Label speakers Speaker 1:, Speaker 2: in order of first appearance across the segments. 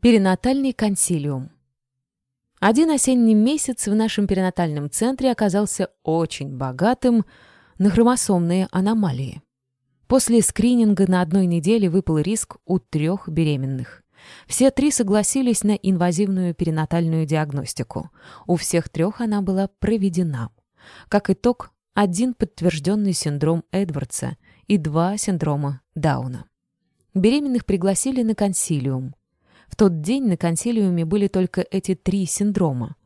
Speaker 1: Перинатальный консилиум. Один осенний месяц в нашем перинатальном центре оказался очень богатым на хромосомные аномалии. После скрининга на одной неделе выпал риск у трех беременных. Все три согласились на инвазивную перинатальную диагностику. У всех трех она была проведена. Как итог, один подтвержденный синдром Эдвардса и два синдрома Дауна. Беременных пригласили на консилиум. В тот день на консилиуме были только эти три синдрома.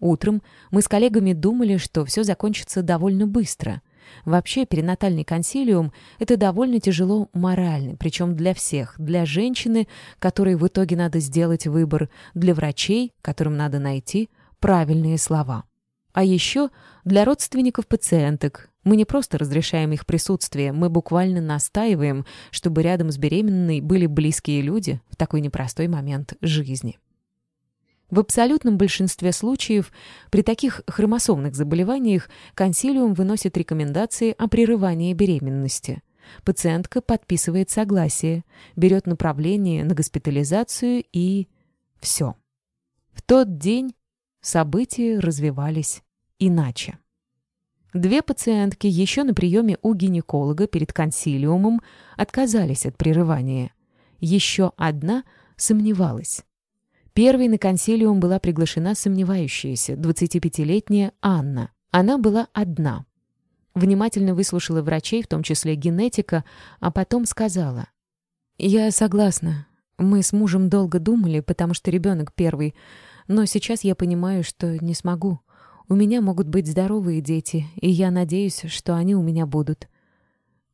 Speaker 1: Утром мы с коллегами думали, что все закончится довольно быстро. Вообще, перинатальный консилиум — это довольно тяжело морально, причем для всех. Для женщины, которой в итоге надо сделать выбор, для врачей, которым надо найти правильные слова. А еще для родственников пациенток, мы не просто разрешаем их присутствие, мы буквально настаиваем, чтобы рядом с беременной были близкие люди в такой непростой момент жизни. В абсолютном большинстве случаев при таких хромосомных заболеваниях консилиум выносит рекомендации о прерывании беременности. Пациентка подписывает согласие, берет направление на госпитализацию и... все. В тот день события развивались иначе. Две пациентки еще на приеме у гинеколога перед консилиумом отказались от прерывания. Еще одна сомневалась. Первой на консилиум была приглашена сомневающаяся, 25-летняя Анна. Она была одна. Внимательно выслушала врачей, в том числе генетика, а потом сказала. «Я согласна. Мы с мужем долго думали, потому что ребенок первый, но сейчас я понимаю, что не смогу. У меня могут быть здоровые дети, и я надеюсь, что они у меня будут.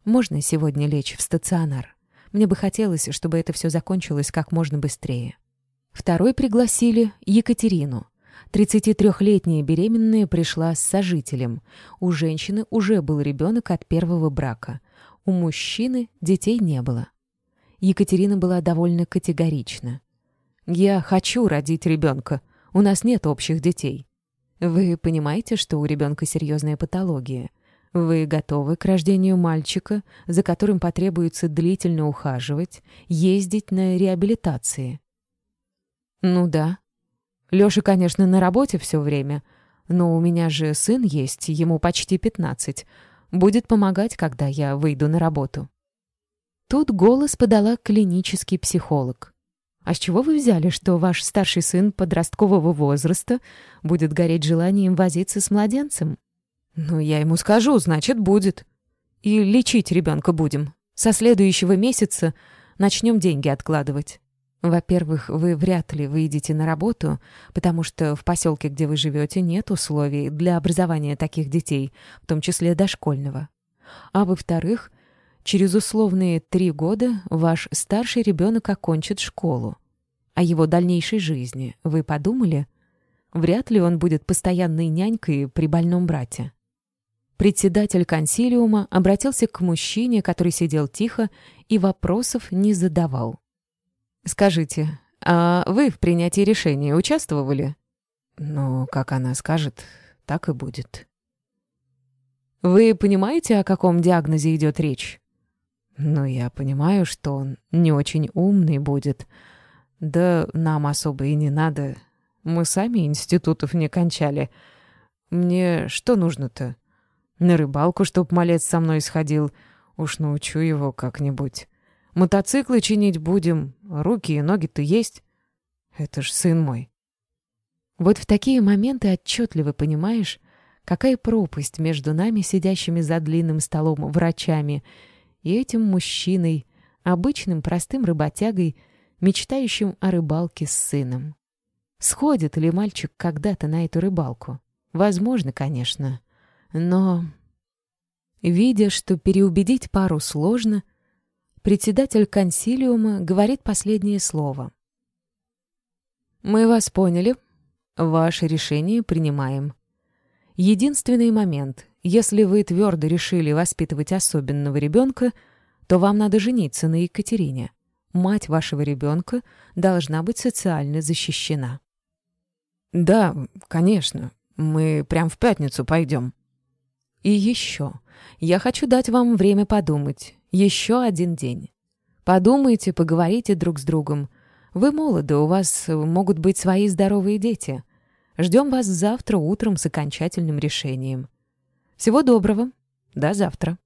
Speaker 1: Можно сегодня лечь в стационар? Мне бы хотелось, чтобы это все закончилось как можно быстрее. Второй пригласили Екатерину. 33-летняя беременная пришла с сожителем. У женщины уже был ребенок от первого брака. У мужчины детей не было. Екатерина была довольно категорична. «Я хочу родить ребенка. У нас нет общих детей. Вы понимаете, что у ребенка серьезная патология? Вы готовы к рождению мальчика, за которым потребуется длительно ухаживать, ездить на реабилитации? Ну да. Лёша, конечно, на работе все время, но у меня же сын есть, ему почти пятнадцать. Будет помогать, когда я выйду на работу. Тут голос подала клинический психолог. А с чего вы взяли, что ваш старший сын подросткового возраста будет гореть желанием возиться с младенцем? Ну, я ему скажу, значит, будет. И лечить ребенка будем. Со следующего месяца начнем деньги откладывать. Во-первых, вы вряд ли выйдете на работу, потому что в поселке, где вы живете, нет условий для образования таких детей, в том числе дошкольного. А во-вторых, Через условные три года ваш старший ребенок окончит школу. О его дальнейшей жизни вы подумали? Вряд ли он будет постоянной нянькой при больном брате. Председатель консилиума обратился к мужчине, который сидел тихо и вопросов не задавал. «Скажите, а вы в принятии решения участвовали?» «Ну, как она скажет, так и будет». «Вы понимаете, о каком диагнозе идет речь?» Но я понимаю, что он не очень умный будет. Да нам особо и не надо. Мы сами институтов не кончали. Мне что нужно-то? На рыбалку, чтоб малец со мной сходил. Уж научу его как-нибудь. Мотоциклы чинить будем. Руки и ноги-то есть. Это ж сын мой. Вот в такие моменты отчетливо понимаешь, какая пропасть между нами, сидящими за длинным столом врачами, и этим мужчиной, обычным простым работягой, мечтающим о рыбалке с сыном. Сходит ли мальчик когда-то на эту рыбалку? Возможно, конечно. Но, видя, что переубедить пару сложно, председатель консилиума говорит последнее слово. «Мы вас поняли. Ваше решение принимаем. Единственный момент. Если вы твердо решили воспитывать особенного ребенка, то вам надо жениться на Екатерине. Мать вашего ребенка должна быть социально защищена. Да, конечно. Мы прям в пятницу пойдем. И еще. Я хочу дать вам время подумать. Еще один день. Подумайте, поговорите друг с другом. Вы молоды, у вас могут быть свои здоровые дети. Ждем вас завтра утром с окончательным решением. Всего доброго. До завтра.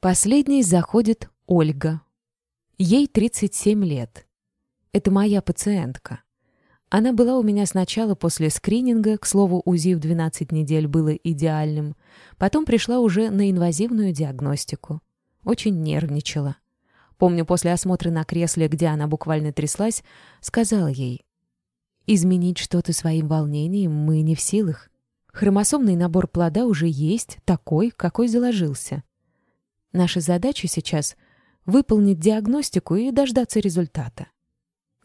Speaker 1: Последней заходит Ольга. Ей 37 лет. Это моя пациентка. Она была у меня сначала после скрининга, к слову, УЗИ в 12 недель было идеальным, потом пришла уже на инвазивную диагностику. Очень нервничала. Помню, после осмотра на кресле, где она буквально тряслась, сказала ей, «Изменить что-то своим волнением мы не в силах. Хромосомный набор плода уже есть, такой, какой заложился. Наша задача сейчас — выполнить диагностику и дождаться результата.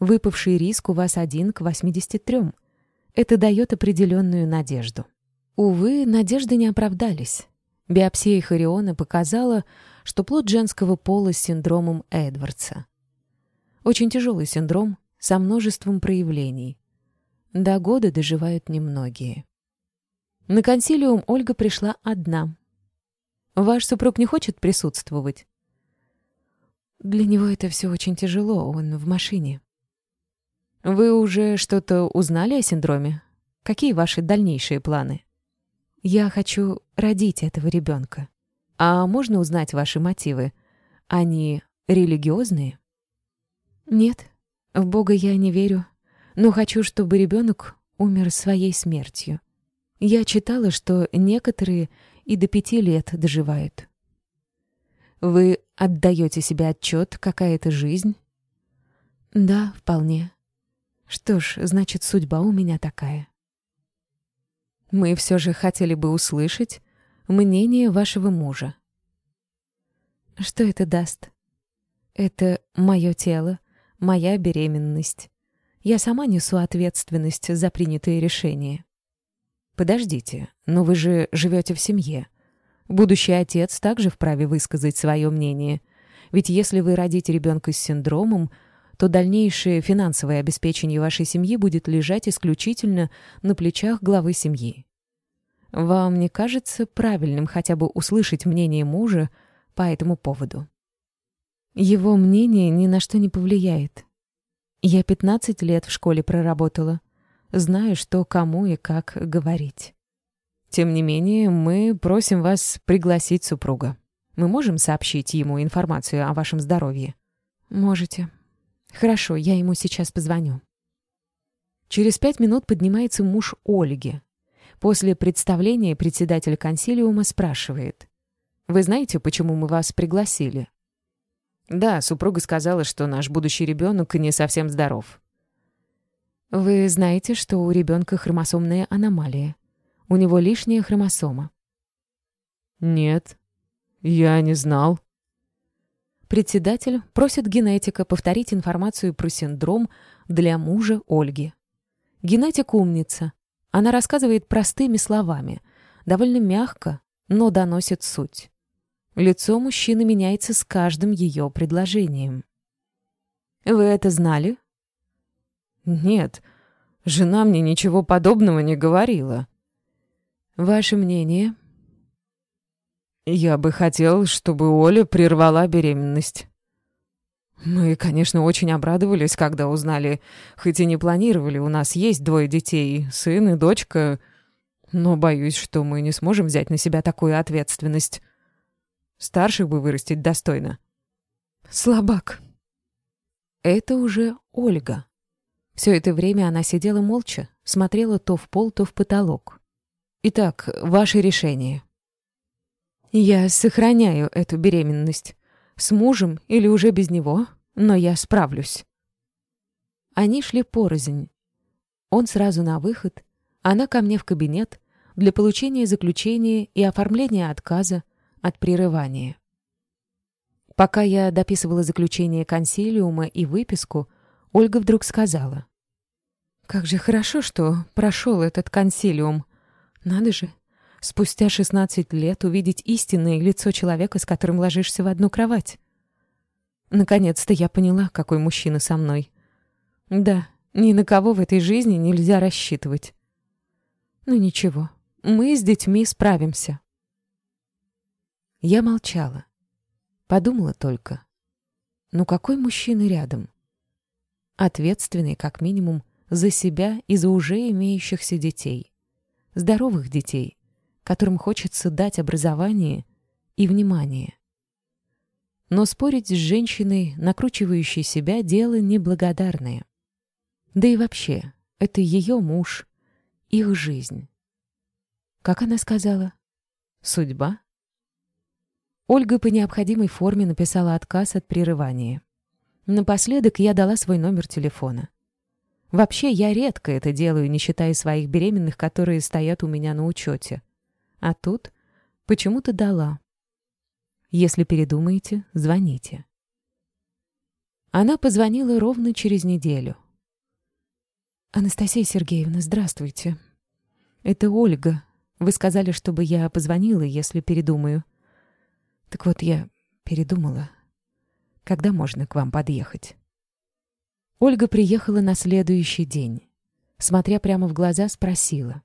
Speaker 1: Выпавший риск у вас один к 83. Это дает определенную надежду. Увы, надежды не оправдались. Биопсия Хариона показала, что плод женского пола с синдромом Эдвардса. Очень тяжелый синдром со множеством проявлений. До года доживают немногие. На консилиум Ольга пришла одна. «Ваш супруг не хочет присутствовать?» «Для него это все очень тяжело, он в машине». Вы уже что-то узнали о синдроме? Какие ваши дальнейшие планы? Я хочу родить этого ребенка. А можно узнать ваши мотивы? Они религиозные? Нет, в Бога я не верю, но хочу, чтобы ребенок умер своей смертью. Я читала, что некоторые и до пяти лет доживают. Вы отдаете себе отчет, какая это жизнь? Да, вполне. Что ж, значит, судьба у меня такая. Мы все же хотели бы услышать мнение вашего мужа. Что это даст? Это мое тело, моя беременность. Я сама несу ответственность за принятые решения. Подождите, но вы же живете в семье. Будущий отец также вправе высказать свое мнение. Ведь если вы родите ребенка с синдромом, то дальнейшее финансовое обеспечение вашей семьи будет лежать исключительно на плечах главы семьи. Вам не кажется правильным хотя бы услышать мнение мужа по этому поводу? Его мнение ни на что не повлияет. Я 15 лет в школе проработала. Знаю, что кому и как говорить. Тем не менее, мы просим вас пригласить супруга. Мы можем сообщить ему информацию о вашем здоровье? Можете. «Хорошо, я ему сейчас позвоню». Через пять минут поднимается муж Ольги. После представления председатель консилиума спрашивает. «Вы знаете, почему мы вас пригласили?» «Да, супруга сказала, что наш будущий ребенок не совсем здоров». «Вы знаете, что у ребенка хромосомная аномалия. У него лишняя хромосома».
Speaker 2: «Нет, я не знал»,
Speaker 1: Председатель просит генетика повторить информацию про синдром для мужа Ольги. Генетик умница. Она рассказывает простыми словами, довольно мягко, но доносит суть. Лицо мужчины меняется с каждым ее предложением. «Вы это знали?»
Speaker 2: «Нет, жена мне ничего подобного не говорила».
Speaker 1: «Ваше мнение?»
Speaker 2: Я бы хотел, чтобы Оля прервала беременность. Мы, конечно, очень обрадовались, когда узнали, хоть и не планировали, у нас есть двое детей, сын и дочка, но боюсь, что мы не сможем взять на себя такую ответственность. Старших бы вырастить достойно.
Speaker 1: Слабак. Это уже Ольга. Все это время она сидела молча, смотрела то в пол, то в потолок. Итак, ваше решение. Я сохраняю эту беременность. С мужем или уже без него, но я справлюсь. Они шли порознь. Он сразу на выход, она ко мне в кабинет для получения заключения и оформления отказа от прерывания. Пока я дописывала заключение консилиума и выписку, Ольга вдруг сказала. «Как же хорошо, что прошел этот консилиум. Надо же, спустя 16 лет увидеть истинное лицо человека, с которым ложишься в одну кровать. Наконец-то я поняла, какой мужчина со мной. Да, ни на кого в этой жизни нельзя рассчитывать. Ну ничего, мы с детьми справимся. Я молчала. Подумала только. Ну какой мужчина рядом? Ответственный, как минимум, за себя и за уже имеющихся детей. Здоровых детей, которым хочется дать образование и внимание. Но спорить с женщиной, накручивающей себя, дело неблагодарное. Да и вообще, это ее муж, их жизнь. Как она сказала? Судьба? Ольга по необходимой форме написала отказ от прерывания. Напоследок я дала свой номер телефона. Вообще, я редко это делаю, не считая своих беременных, которые стоят у меня на учете. А тут почему-то дала. Если передумаете, звоните. Она позвонила ровно через неделю. «Анастасия Сергеевна, здравствуйте. Это Ольга. Вы сказали, чтобы я позвонила, если передумаю. Так вот, я передумала. Когда можно к вам подъехать?» Ольга приехала на следующий день. Смотря прямо в глаза, спросила.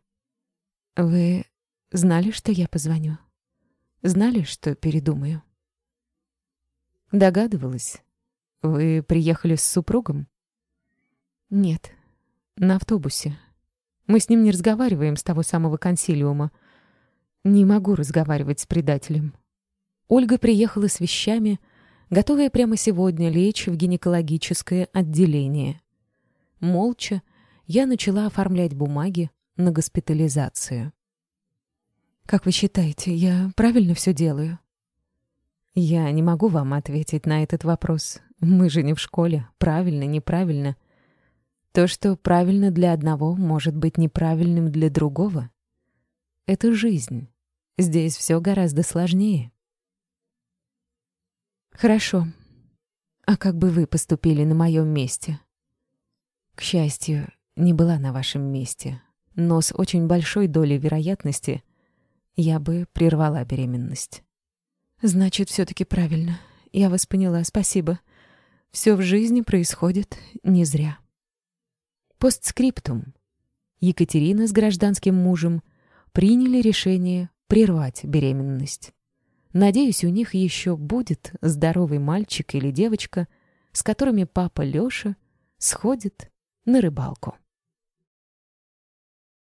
Speaker 1: «Вы знали, что я позвоню? Знали, что передумаю?» «Догадывалась. Вы приехали с супругом?» «Нет, на автобусе. Мы с ним не разговариваем с того самого консилиума. Не могу разговаривать с предателем». Ольга приехала с вещами, готовая прямо сегодня лечь в гинекологическое отделение. Молча я начала оформлять бумаги на госпитализацию. «Как вы считаете, я правильно все делаю?» «Я не могу вам ответить на этот вопрос. Мы же не в школе. Правильно, неправильно. То, что правильно для одного, может быть неправильным для другого. Это жизнь. Здесь все гораздо сложнее». «Хорошо. А как бы вы поступили на моем месте?» «К счастью, не была на вашем месте, но с очень большой долей вероятности я бы прервала беременность». «Значит, все-таки правильно. Я вас поняла, спасибо. Все в жизни происходит не зря». Постскриптум. Екатерина с гражданским мужем приняли решение прервать беременность. Надеюсь, у них еще будет здоровый мальчик или девочка, с которыми папа Лёша сходит на рыбалку.